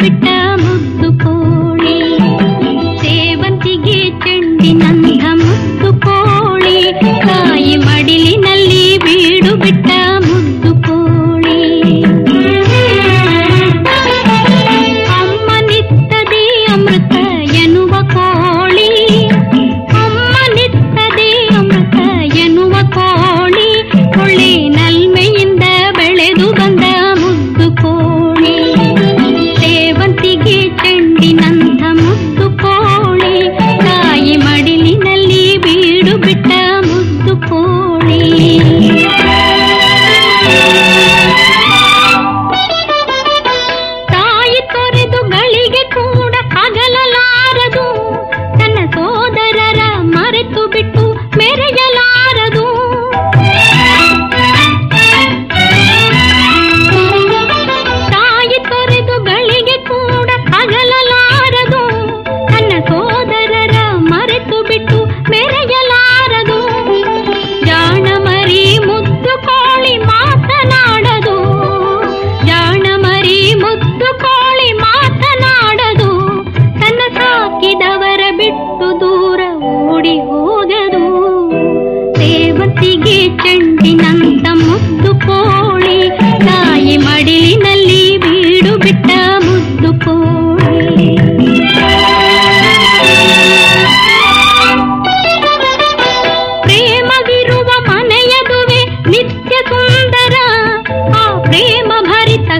விட்ட நீ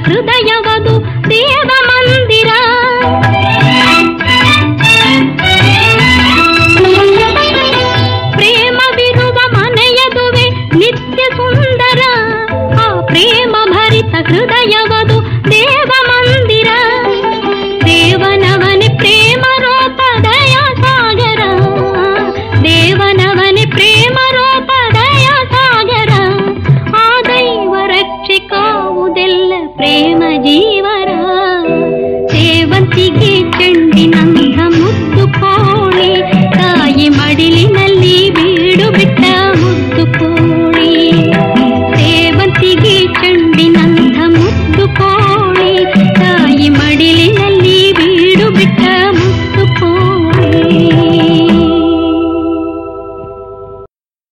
ಹೃದಯವದು ದೇವ ಮಂದಿರ ಪ್ರೇಮವಿರುವ ಮನೆಯದುವೆ ನಿತ್ಯ ಸುಂದರ ಆ ಪ್ರೇಮ ಭರಿತ ಹೃದಯವ प्रेम जीवा